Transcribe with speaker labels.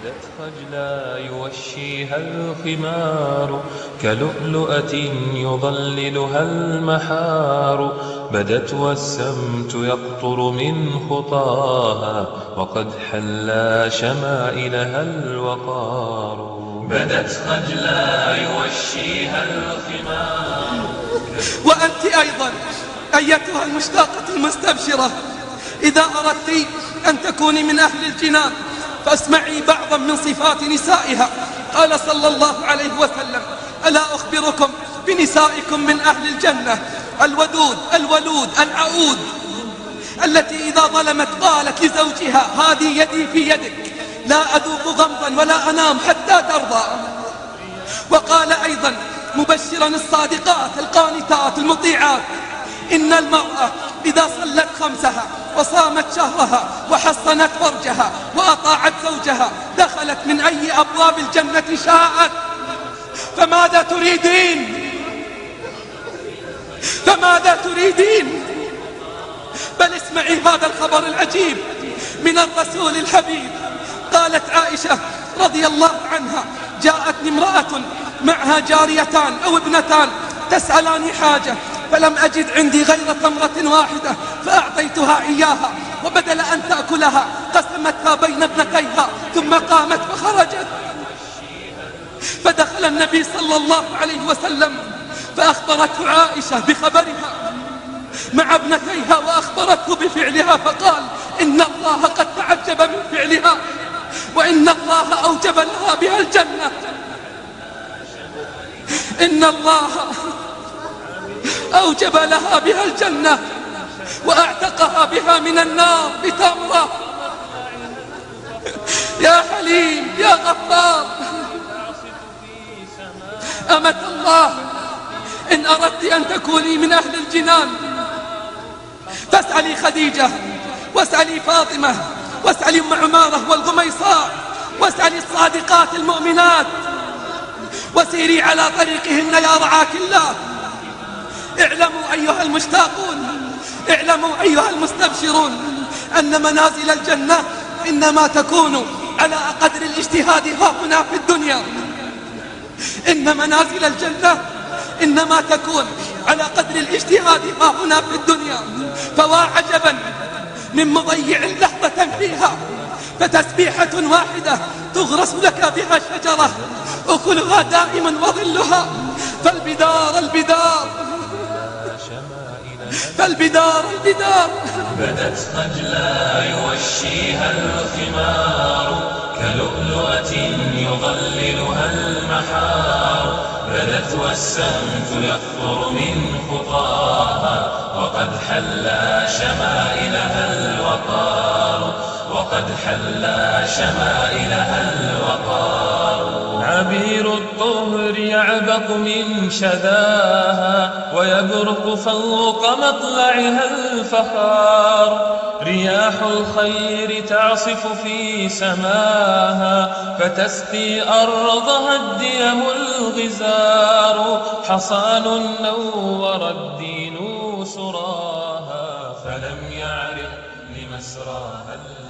Speaker 1: بدت خجلا يوشيها الخمار كلؤلؤة يظللها المحار. بدت والسمت يقطر من خطاها وقد حلا شمائلها الوقار. بدت خجلا يوشيها الخمار.
Speaker 2: وأنت أيضا أيتها المشتاقة المستبشرة إذا أردت أن تكوني من أهل الجنان فاسمعي بعضا من صفات نسائها. قال صلى الله عليه وسلم ألا أخبركم بنسائكم من أهل الجنة؟ الودود الولود العؤود التي إذا ظلمت قالت لزوجها. هذه يدي في يدك. لا أذوق غمضا ولا أنام حتى ترضى. وقال أيضا مبشرا الصادقات القانتات المطيعات إن المرأة إذا صلت خمسها وصامت شهرها وحصنت فرجها وأطاعت زوجها دخلت من أي أبواب الجنة شاءت؟ فماذا تريدين؟ فماذا تريدين؟ بل اسمعي هذا الخبر العجيب من الرسول الحبيب. قالت عائشة رضي الله عنها جاءتني امرأة معها جاريتان أو ابنتان تسألان حاجة. فلم أجد عندي غير تمرة واحدة فأعطيتها إياها وبدل أن تأكلها قسمتها بين ابنتيها ثم قامت فخرجت. فدخل النبي صلى الله عليه وسلم فأخبرته عائشة بخبرها مع ابنتيها وأخبرته بفعلها فقال إن الله قد تعجب من فعلها وإن الله أوجب لها بها الجنة. إن الله أوجب لها بها الجنة وأعتقها بها من النار بتمرة يا حليم يا غفار. أمة الله إن أردت أن تكوني من أهل الجنان فاسألي خديجة واسألي فاطمة واسألي أم عمارة والغميصاء واسألي الصادقات المؤمنات. وسيري على طريقهن يا رعاك الله. اعلموا أيها المشتاقون اعلموا أيها المستبشرون أن منازل الجنة إنما تكون على قدر الاجتهاد ها هنا في الدنيا. إن منازل الجنة إنما تكون على قدر الاجتهاد ها هنا في الدنيا. فوا عجبا من مضيع لحظة فيها فتسبيحة واحدة تغرس لك بها شجرة أكلها دائما وظلها فالبدار البدار. فالبدار البدار
Speaker 1: بدت خجلا يوشيها الخمار كلؤلؤة يظللها المحار. بدت والسمت يقطر من خطاها وقد حلا شمائلها الوقار. وقد حلا شمائلها الوقار عبير الطهر يعبق من شذاها ويبرق فوق مطلعها الفخار. رياح الخير تعصف في سماها فتسقي أرضها الديم الغزار. حصان نور الدين سراها فلم يعرف لمسراها العين